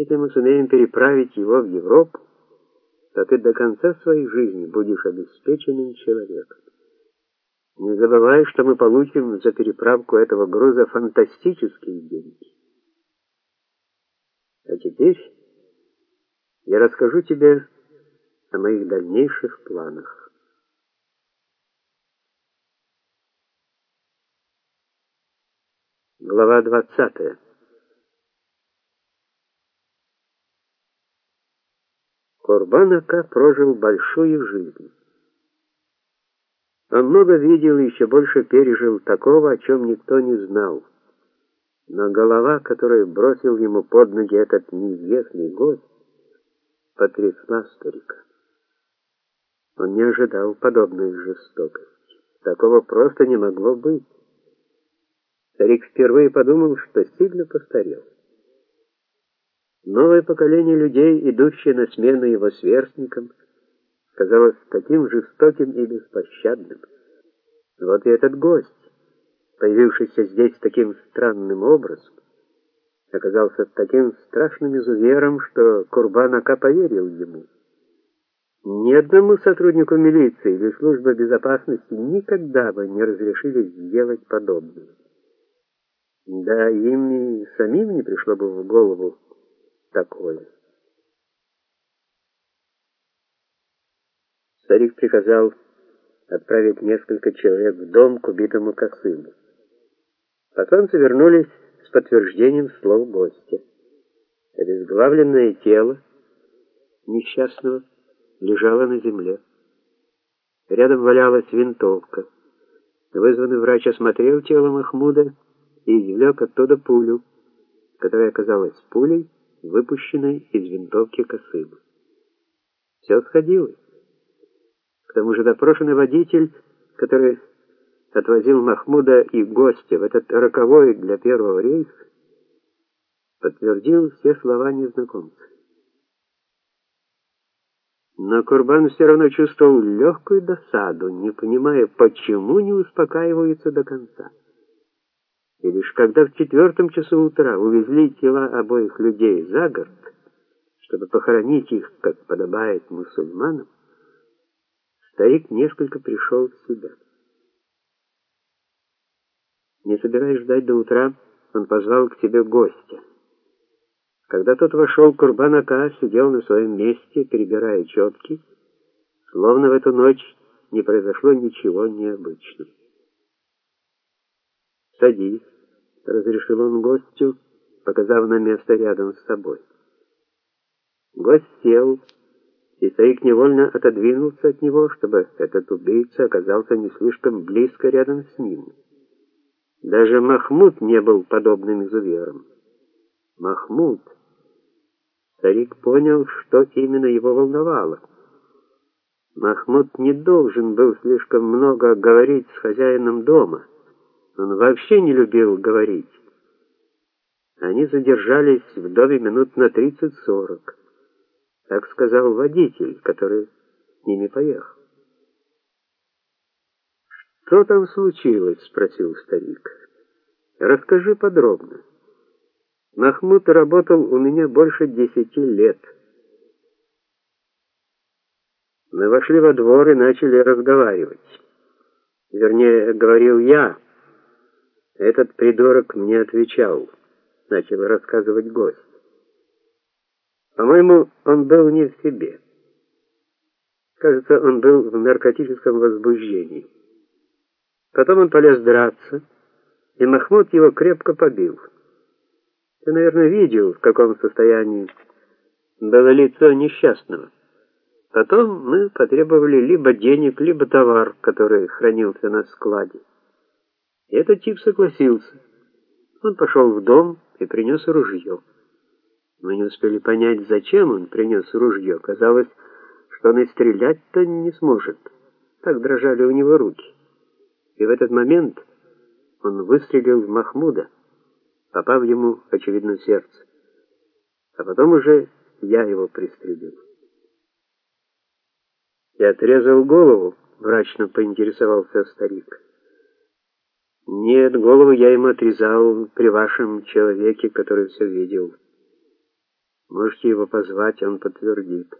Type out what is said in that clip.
Если мы сумеем переправить его в Европу, то ты до конца своей жизни будешь обеспеченным человеком. Не забывай, что мы получим за переправку этого груза фантастические деньги. А теперь я расскажу тебе о моих дальнейших планах. Глава 20. Курбан-ака прожил большую жизнь. Он много видел и еще больше пережил такого, о чем никто не знал. Но голова, которую бросил ему под ноги этот неизвестный гость, потрясла старика. Он не ожидал подобной жестокости. Такого просто не могло быть. Старик впервые подумал, что сильно постарел. Новое поколение людей, идущее на смену его сверстникам, казалось таким жестоким и беспощадным. Вот и этот гость, появившийся здесь таким странным образом, оказался таким страшным изувером, что Курбан-ака поверил ему. Ни одному сотруднику милиции или службы безопасности никогда бы не разрешили сделать подобное. Да им и самим не пришло бы в голову такое. Старик приказал отправить несколько человек в дом к убитому Косыму. Потомцы вернулись с подтверждением слов гостя. Обезглавленное тело несчастного лежало на земле. Рядом валялась винтовка. Вызванный врач осмотрел тело Махмуда и извлек оттуда пулю, которая оказалась пулей, выпущенной из винтовки Косыма. Все сходилось. К тому же допрошенный водитель, который отвозил Махмуда и гостя в этот роковой для первого рейса, подтвердил все слова незнакомца. Но Курбан все равно чувствовал легкую досаду, не понимая, почему не успокаиваются до конца. И лишь когда в четвертом часу утра увезли тела обоих людей за город, чтобы похоронить их, как подобает мусульманам, старик несколько пришел в себя. Не собираясь ждать до утра, он позвал к себе гостя. Когда тот вошел, Курбан-ака сидел на своем месте, перебирая четки, словно в эту ночь не произошло ничего необычного. «Садись», — разрешил он гостю, показав на место рядом с собой. Гость сел, и старик невольно отодвинулся от него, чтобы этот убийца оказался не слишком близко рядом с ним. Даже Махмуд не был подобным изувером. Махмуд. Старик понял, что именно его волновало. Махмуд не должен был слишком много говорить с хозяином дома. Он вообще не любил говорить. Они задержались в доме минут на 30-40. Так сказал водитель, который с ними поехал. «Что там случилось?» — спросил старик. «Расскажи подробно. Махмуд работал у меня больше десяти лет». Мы вошли во двор и начали разговаривать. Вернее, говорил я, этот придурок мне отвечал, начал рассказывать гость. По-моему, он был не в себе. Кажется, он был в наркотическом возбуждении. Потом он полез драться, и Махмуд его крепко побил. Ты, наверное, видел, в каком состоянии было лицо несчастного. Потом мы потребовали либо денег, либо товар, который хранился на складе. И этот тип согласился. Он пошел в дом и принес ружье. Мы не успели понять, зачем он принес ружье. Казалось, что он и стрелять-то не сможет. Так дрожали у него руки. И в этот момент он выстрелил в Махмуда, попав ему, очевидно, в сердце. А потом уже я его пристрелил. Я отрезал голову, мрачно поинтересовался старик. Нет, голову я ему отрезал при вашем человеке, который все видел. Можете его позвать, он подтвердит.